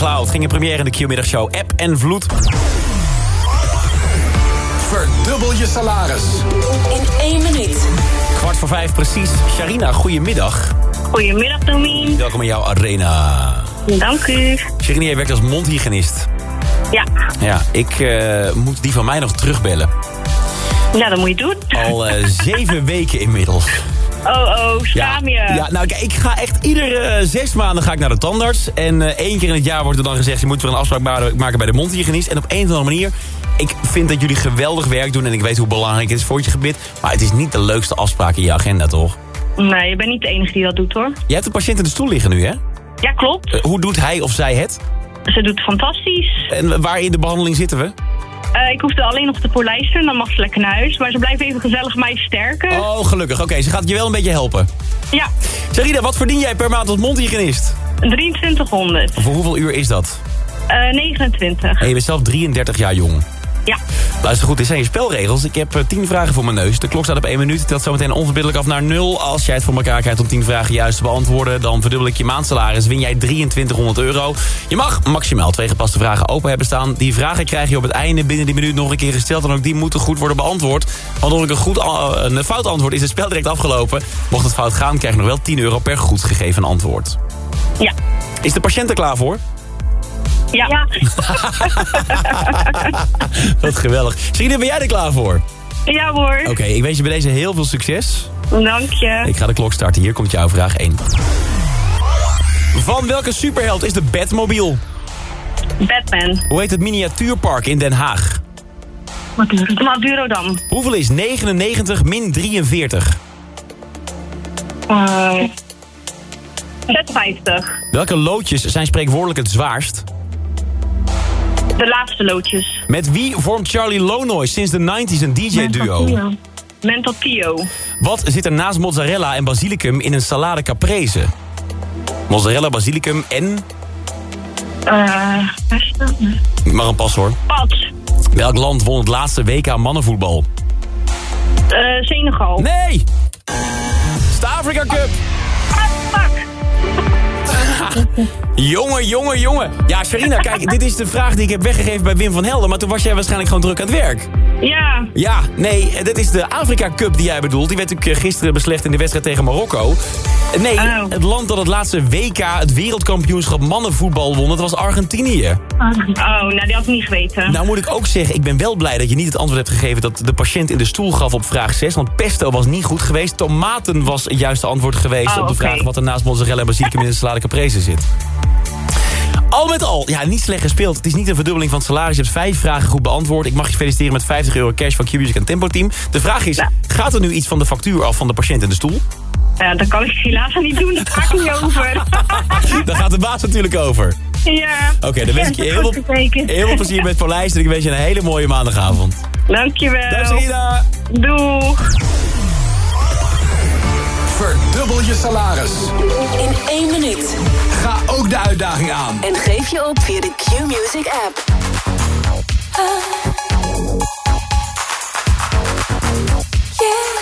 Speaker 7: Cloud ging in première in de Q-middagshow App en Vloed.
Speaker 10: Verdubbel je salaris.
Speaker 41: In één minuut.
Speaker 7: Kwart voor vijf precies. Sharina, goedemiddag.
Speaker 15: Goedemiddag, Domien.
Speaker 7: Welkom in jouw arena.
Speaker 15: Dank u.
Speaker 7: Sharina, jij werkt als mondhygiënist.
Speaker 15: Ja,
Speaker 7: Ja, ik eh, moet die van mij nog terugbellen.
Speaker 15: nou dat moet je doen.
Speaker 7: Al eh, <laughs> zeven weken inmiddels.
Speaker 15: Oh, oh, schaam je.
Speaker 7: Ja, nou kijk, ik ga echt iedere eh, zes maanden ga ik naar de tandarts. En eh, één keer in het jaar wordt er dan gezegd... je moet weer een afspraak ma- maken bij de mondhygiënist. En op een of andere manier... ik vind dat jullie geweldig werk doen... en ik weet hoe belangrijk het is voor je gebit. Maar het is niet de leukste afspraak in je agenda, toch?
Speaker 15: Nee, je bent niet de enige die dat doet, hoor.
Speaker 7: Je hebt een patiënt in de stoel liggen nu, hè?
Speaker 15: Ja, klopt.
Speaker 7: Eh, hoe doet hij of zij het?
Speaker 15: Ze doet fantastisch.
Speaker 7: En waar in de behandeling zitten we?
Speaker 15: Eh, ik hoefde alleen nog te polijsteren, dan mag ze lekker naar huis. Maar ze blijft even gezellig mij sterken.
Speaker 7: Oh, gelukkig. Oké, ze gaat je wel een beetje helpen.
Speaker 15: Ja,
Speaker 7: Sarina, wat verdien jij per maand als mondhygiënist?
Speaker 15: 2300.
Speaker 7: Voor hoeveel uur is dat?
Speaker 15: Eh 29.
Speaker 7: En je bent zelf 33 jaar jong.
Speaker 15: Ja.
Speaker 7: Luister goed, dit zijn je spelregels. Ik heb eh, 10 vragen voor mijn neus. De klok staat op 1 minuut. Ik telt zometeen onverbiddelijk af naar 0. Als jij het voor elkaar krijgt om 10 vragen juist te beantwoorden... dan verdubbel ik je maandsalaris. Win jij 2300 euro. Je mag maximaal twee gepaste vragen open hebben staan. Die vragen krijg je op het einde binnen die minuut nog een keer gesteld. En ook die moeten goed worden beantwoord. Want door ik een, goed, a- een fout antwoord is het spel direct afgelopen. Mocht het fout gaan, krijg je nog wel 10 euro per goed gegeven antwoord.
Speaker 15: Ja.
Speaker 7: Is de patiënt er klaar voor?
Speaker 15: Ja. ja. <laughs>
Speaker 7: Wat geweldig. Sarina, ben jij er klaar voor?
Speaker 15: Ja hoor.
Speaker 7: Oké, ik wens je bij deze heel veel succes.
Speaker 15: Dank je.
Speaker 7: Ik ga de klok starten. Hier komt jouw vraag 1. Van welke superheld is de Batmobile?
Speaker 15: Batman.
Speaker 7: Hoe heet het miniatuurpark in Den Haag?
Speaker 15: Madurodam.
Speaker 7: Hoeveel is 99 min 43?
Speaker 15: Uh, 56.
Speaker 7: Welke loodjes zijn spreekwoordelijk het zwaarst?
Speaker 15: De laatste loodjes.
Speaker 7: Met wie vormt Charlie Lonoy sinds de 90s een DJ-duo?
Speaker 15: Mental Tio.
Speaker 7: Wat zit er naast mozzarella en basilicum in een salade caprese? Mozzarella, basilicum en...
Speaker 15: Eh, pesto?
Speaker 7: Ik mag een pas hoor.
Speaker 15: Pat.
Speaker 7: Welk land won het laatste WK mannenvoetbal?
Speaker 15: Eh, Senegal.
Speaker 7: Nee! De Afrika Cup!
Speaker 15: fuck! <laughs>
Speaker 7: Jongen, jongen, jongen. Ja, Sharina, kijk, dit is de vraag die ik heb weggegeven bij Wim van Helden. Maar toen was jij waarschijnlijk gewoon druk aan het werk.
Speaker 15: Ja.
Speaker 7: Ja, nee, dit is de Afrika Cup die jij bedoelt. Die werd natuurlijk eh, gisteren beslecht in de wedstrijd tegen Marokko. Nee, het land dat het laatste WK, het wereldkampioenschap mannenvoetbal won, dat was Argentinië.
Speaker 15: Oh, nou die had ik niet geweten.
Speaker 7: Nou moet ik ook zeggen, ik ben wel blij dat je niet het antwoord hebt gegeven... dat de patiënt in de stoel gaf op vraag 6. Want pesto was niet goed geweest. Tomaten was het juiste antwoord geweest
Speaker 15: Oh,
Speaker 7: op de vraag... wat er naast mozzarella en basilicum in de salade caprese zit. Al met al, ja, niet slecht gespeeld. Het is niet een verdubbeling van het salaris. Je hebt vijf vragen goed beantwoord. Ik mag je feliciteren met 50 euro cash van Q-Music en Tempo Team. De vraag is, gaat er nu iets van de factuur af van de patiënt in de stoel?
Speaker 15: Ja, dat kan ik helaas niet doen. Dat ga ik niet over. <laughs>
Speaker 7: Daar gaat de baas natuurlijk over.
Speaker 15: ja.
Speaker 7: Oké, dan wens ik je heel veel, heel veel plezier met Polijst. En ik wens je een hele mooie maandagavond.
Speaker 15: Dankjewel.
Speaker 7: Dag.
Speaker 15: Doeg.
Speaker 10: Verdubbel je salaris.
Speaker 41: In één minuut.
Speaker 10: Ga ook de uitdaging aan.
Speaker 41: En geef je op via de Q-Music app.
Speaker 44: Clock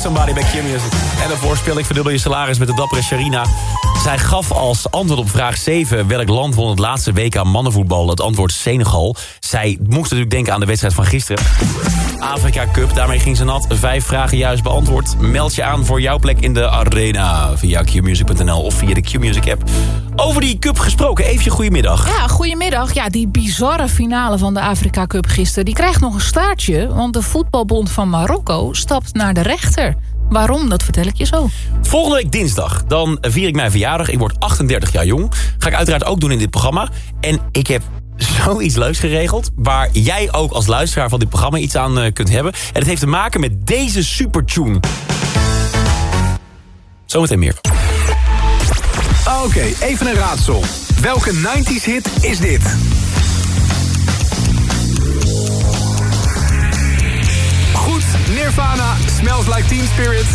Speaker 7: Somebody bij. En daarvoor speel ik verdubbel je salaris met de dappere Sharina. Zij gaf als antwoord op vraag 7... welk land won het laatste week aan mannenvoetbal? Het antwoord Senegal. Zij moest natuurlijk denken aan de wedstrijd van gisteren. Afrika Cup, daarmee ging ze nat. Vijf vragen juist beantwoord. Meld je aan voor jouw plek in de arena... via qmusic.nl of via de Q-Music app. Over die cup gesproken, even goedemiddag.
Speaker 8: Ja, goedemiddag. Ja, die bizarre finale van de Afrika Cup gisteren... die krijgt nog een staartje, want de voetbalbond van Marokko... stapt naar de rechter. Waarom, dat vertel ik je zo.
Speaker 7: Volgende week dinsdag, dan vier ik mijn verjaardag. Ik word 38 jaar jong. Ga ik uiteraard ook doen in dit programma. En ik heb <laughs> zoiets leuks geregeld... waar jij ook als luisteraar van dit programma iets aan eh, kunt hebben. En het heeft te maken met deze supertune. Zometeen meer.
Speaker 10: Oké, even een raadsel. Welke 90s hit is dit? Nirvana, Smells Like Teen Spirit.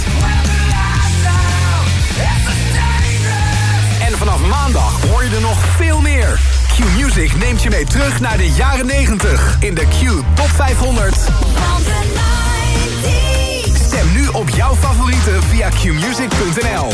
Speaker 10: En vanaf maandag hoor je er nog veel meer. Q Music neemt je mee terug naar de jaren 90 in de Q Top 500. Stem nu op jouw favorieten via qmusic.nl.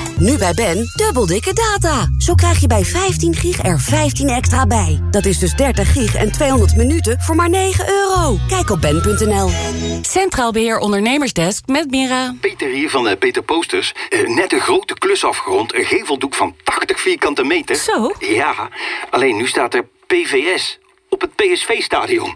Speaker 45: Nu bij Ben, dubbel dikke data. Zo krijg je bij 15 gig er 15 extra bij. Dat is dus 30 gig en 200 minuten voor maar 9 euro. Kijk op ben.nl.
Speaker 46: Centraal Beheer Ondernemersdesk met Mira.
Speaker 47: Peter hier van eh, Peter Posters. Eh, net een grote klus afgerond. Een geveldoek van 80 vierkante meter.
Speaker 18: Zo?
Speaker 47: Ja, alleen nu staat er PVS op het PSV-stadion.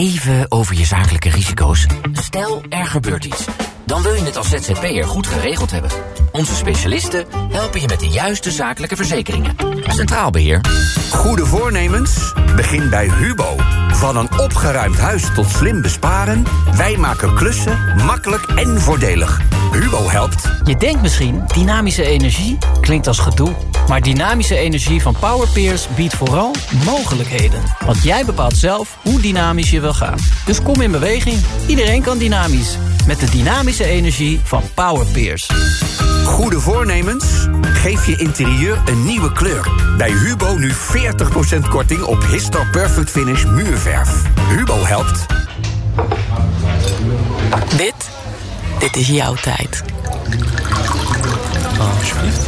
Speaker 48: Even over je zakelijke risico's. Stel, er gebeurt iets. Dan wil je het als ZZP'er goed geregeld hebben. Onze specialisten helpen je met de juiste zakelijke verzekeringen. Centraal Beheer.
Speaker 49: Goede voornemens? Begin bij Hubo. Van een opgeruimd huis tot slim besparen... wij maken klussen makkelijk en voordelig. Hubo helpt.
Speaker 50: Je denkt misschien, dynamische energie klinkt als gedoe. Maar dynamische energie van Powerpeers biedt vooral mogelijkheden. Want jij bepaalt zelf hoe dynamisch je wil gaan. Dus kom in beweging. Iedereen kan dynamisch. Met de dynamische energie van Powerpeers.
Speaker 49: Goede voornemens? Geef je interieur een nieuwe kleur. Bij Hubo nu 40% korting op Histor Perfect Finish muurverf. Hubo helpt.
Speaker 46: Dit, dit is jouw tijd.
Speaker 7: Oh, alsjeblieft.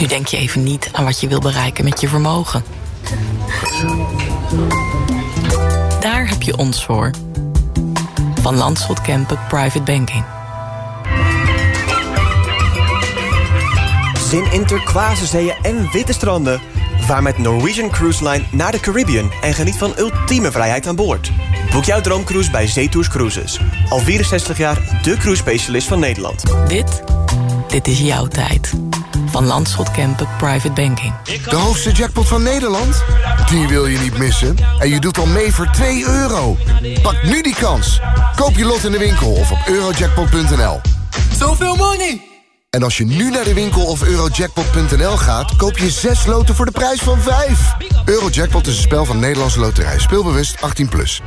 Speaker 46: Nu denk je even niet aan wat je wil bereiken met je vermogen. Je ons voor. Van Landschot Kempen Private Banking.
Speaker 51: Zin in turquoise zeeën en witte stranden. Vaar met Norwegian Cruise Line naar de Caribbean en geniet van ultieme vrijheid aan boord. Boek jouw droomcruise bij Zetours Cruises. Al 64 jaar de cruise specialist van Nederland.
Speaker 46: Dit, dit is jouw tijd. Van Landschot Kempen Private Banking.
Speaker 26: De hoogste jackpot van Nederland? Die wil je niet missen. En je doet al mee voor 2 euro. Pak nu die kans. Koop je lot in de winkel of op eurojackpot.nl.
Speaker 52: Zoveel money!
Speaker 26: En als je nu naar de winkel of eurojackpot.nl gaat... koop je 6 loten voor de prijs van 5. Eurojackpot is een spel van Nederlandse Loterij. Speelbewust 18+. Plus.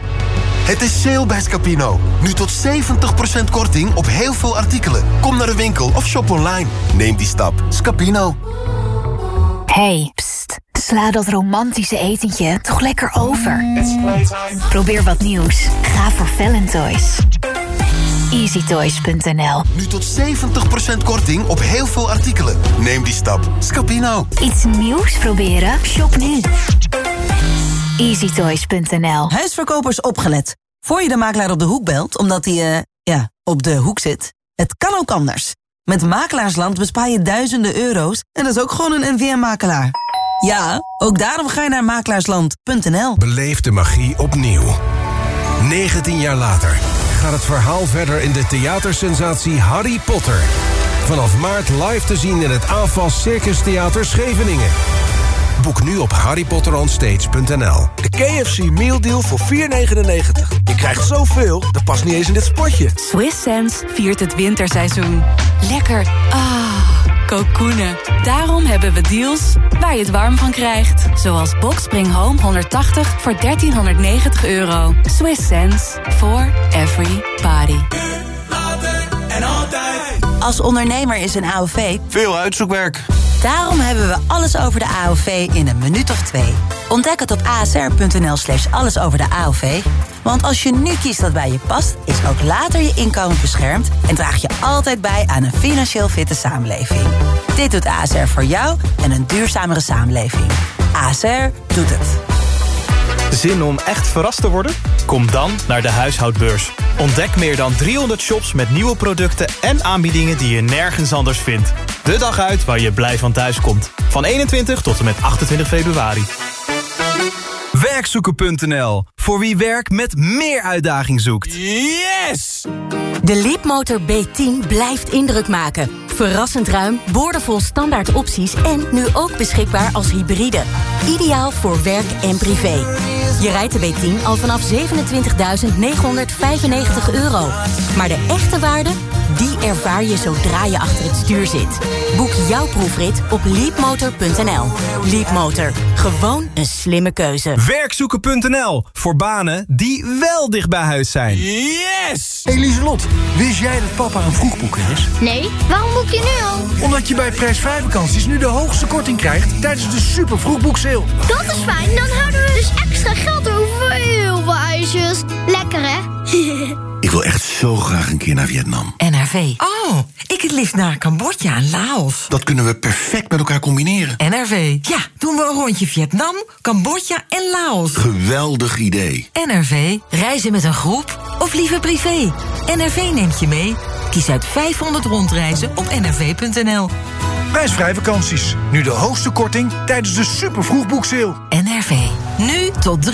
Speaker 53: Het is sale bij Scapino. Nu tot 70% korting op heel veel artikelen. Kom naar de winkel of shop online. Neem die stap. Scapino.
Speaker 11: Hey, pst. Sla dat romantische etentje toch lekker over. Probeer wat nieuws. Ga voor Valentoys. EasyToys.nl
Speaker 53: Nu tot 70% korting op heel veel artikelen. Neem die stap. Scapino.
Speaker 11: Iets nieuws proberen? Shop nu. EasyToys.nl
Speaker 16: Huisverkopers opgelet. Voor je de makelaar op de hoek belt, omdat hij, eh, ja, op de hoek zit. Het kan ook anders. Met Makelaarsland bespaar je duizenden euro's en dat is ook gewoon een NVM-makelaar. Ja, ook daarom ga je naar makelaarsland.nl.
Speaker 37: Beleef de magie opnieuw. 19 jaar later gaat het verhaal verder in de theatersensatie Harry Potter. Vanaf maart live te zien in het AFAS Circus Theater Scheveningen. Boek nu op harrypotteronstage.nl.
Speaker 24: De KFC Meal Deal voor 4,99. Je krijgt zoveel, dat past niet eens in dit spotje.
Speaker 18: Swiss Sense viert het winterseizoen. Lekker. Ah. Kokoenen. Daarom hebben we deals waar je het warm van krijgt. Zoals Boxspring Home 180 voor 1390 euro. Swiss sense for every body.
Speaker 54: Als ondernemer is een AOV
Speaker 55: Veel uitzoekwerk.
Speaker 54: Daarom hebben we alles over de AOV in een minuut of twee. Ontdek het op asr.nl slash alles over de AOV. Want als je nu kiest wat bij je past, is ook later je inkomen beschermd... en draag je altijd bij aan een financieel fitte samenleving. Dit doet ASR voor jou en een duurzamere samenleving. ASR doet het.
Speaker 56: Zin om echt verrast te worden? Kom dan naar de huishoudbeurs. Ontdek meer dan 300 shops met nieuwe producten en aanbiedingen die je nergens anders vindt. De dag uit waar je blij van thuis komt. Van 21 tot en met 28 februari.
Speaker 57: Werkzoeken.nl. Voor wie werk met meer uitdaging zoekt.
Speaker 16: Yes! De Leapmotor B10 blijft indruk maken. Verrassend ruim, boordevol standaard opties en nu ook beschikbaar als hybride. Ideaal voor werk en privé. Je rijdt de B10 al vanaf 27.995 euro. Maar de echte waarde, die ervaar je zodra je achter het stuur zit. Boek jouw proefrit op leapmotor.nl. Leapmotor, gewoon een slimme keuze.
Speaker 57: Werkzoeken.nl. Voor banen die wel dicht bij huis zijn.
Speaker 24: Yes! Hey Lieselot, wist jij dat papa een vroegboeker is?
Speaker 58: Nee, waarom boek je nu al?
Speaker 24: Omdat je bij prijsvrij vakanties nu de hoogste korting krijgt tijdens de super vroegboekseil.
Speaker 58: Dat is fijn, dan houden we dus extra geld over voor heel veel ijsjes. Lekker hè? <laughs>
Speaker 59: Ik wil echt zo graag een keer naar Vietnam.
Speaker 60: NRV. Oh, ik het liefst naar Cambodja en Laos.
Speaker 59: Dat kunnen we perfect met elkaar combineren.
Speaker 60: NRV. Ja, doen we een rondje Vietnam, Cambodja en Laos.
Speaker 59: Geweldig idee.
Speaker 60: NRV. Reizen met een groep of liever privé. NRV neemt je mee. Kies uit 500 rondreizen op nrv.nl.
Speaker 24: Prijsvrij vakanties. Nu de hoogste korting tijdens de super vroegboekseil.
Speaker 60: NRV. Nu tot 3